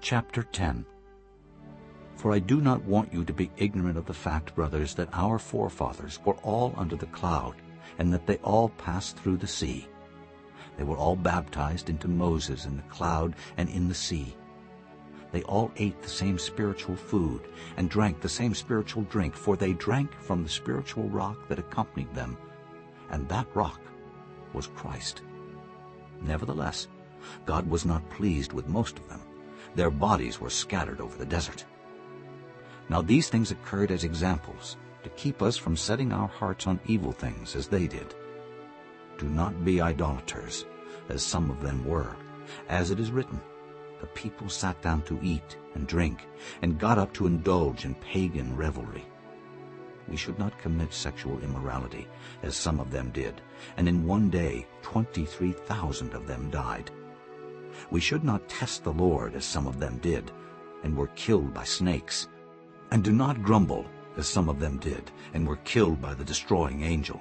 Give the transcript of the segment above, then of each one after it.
Chapter 10 For I do not want you to be ignorant of the fact, brothers, that our forefathers were all under the cloud, and that they all passed through the sea. They were all baptized into Moses in the cloud and in the sea. They all ate the same spiritual food and drank the same spiritual drink, for they drank from the spiritual rock that accompanied them, and that rock was Christ. Nevertheless, God was not pleased with most of them. Their bodies were scattered over the desert. Now these things occurred as examples, to keep us from setting our hearts on evil things as they did. Do not be idolaters, as some of them were. As it is written, the people sat down to eat and drink, and got up to indulge in pagan revelry. We should not commit sexual immorality, as some of them did, and in one day 23,000 of them died. We should not test the Lord, as some of them did, and were killed by snakes. And do not grumble, as some of them did, and were killed by the destroying angel.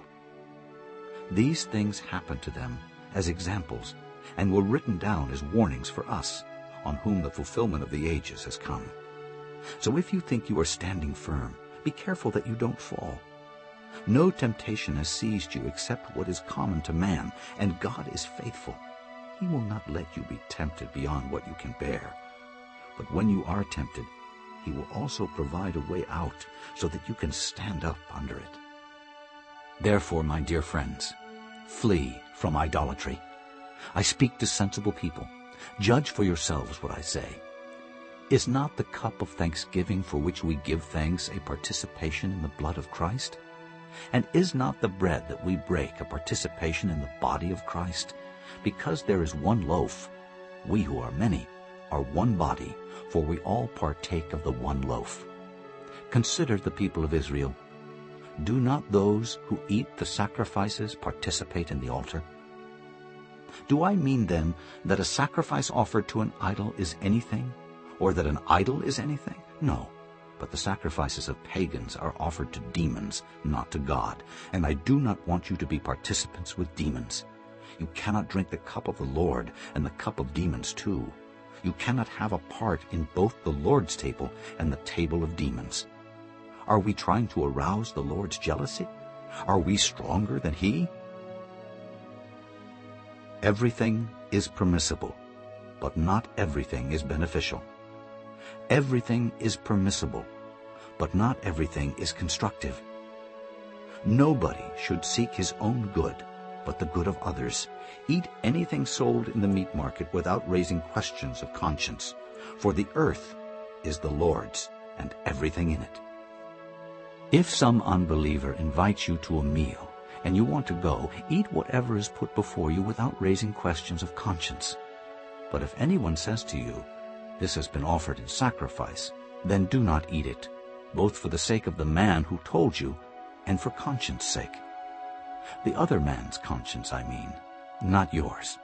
These things happened to them as examples, and were written down as warnings for us, on whom the fulfillment of the ages has come. So if you think you are standing firm, be careful that you don't fall. No temptation has seized you except what is common to man, and God is faithful. He will not let you be tempted beyond what you can bear. But when you are tempted, he will also provide a way out so that you can stand up under it. Therefore, my dear friends, flee from idolatry. I speak to sensible people. Judge for yourselves what I say. Is not the cup of thanksgiving for which we give thanks a participation in the blood of Christ? And is not the bread that we break a participation in the body of Christ? Because there is one loaf, we who are many are one body, for we all partake of the one loaf. Consider the people of Israel. Do not those who eat the sacrifices participate in the altar? Do I mean then that a sacrifice offered to an idol is anything, or that an idol is anything? No, but the sacrifices of pagans are offered to demons, not to God, and I do not want you to be participants with demons. You cannot drink the cup of the Lord and the cup of demons too. You cannot have a part in both the Lord's table and the table of demons. Are we trying to arouse the Lord's jealousy? Are we stronger than he? Everything is permissible, but not everything is beneficial. Everything is permissible, but not everything is constructive. Nobody should seek his own good, but the good of others. Eat anything sold in the meat market without raising questions of conscience, for the earth is the Lord's and everything in it. If some unbeliever invites you to a meal and you want to go, eat whatever is put before you without raising questions of conscience. But if anyone says to you, This has been offered in sacrifice, then do not eat it, both for the sake of the man who told you and for conscience sake. The other man's conscience, I mean, not yours.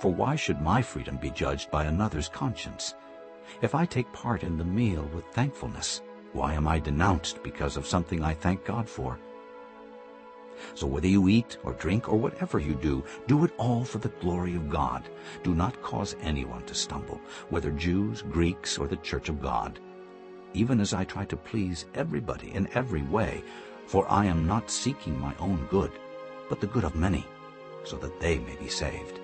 For why should my freedom be judged by another's conscience? If I take part in the meal with thankfulness, why am I denounced because of something I thank God for? So whether you eat or drink or whatever you do, do it all for the glory of God. Do not cause anyone to stumble, whether Jews, Greeks, or the church of God. Even as I try to please everybody in every way, for I am not seeking my own good, but the good of many, so that they may be saved.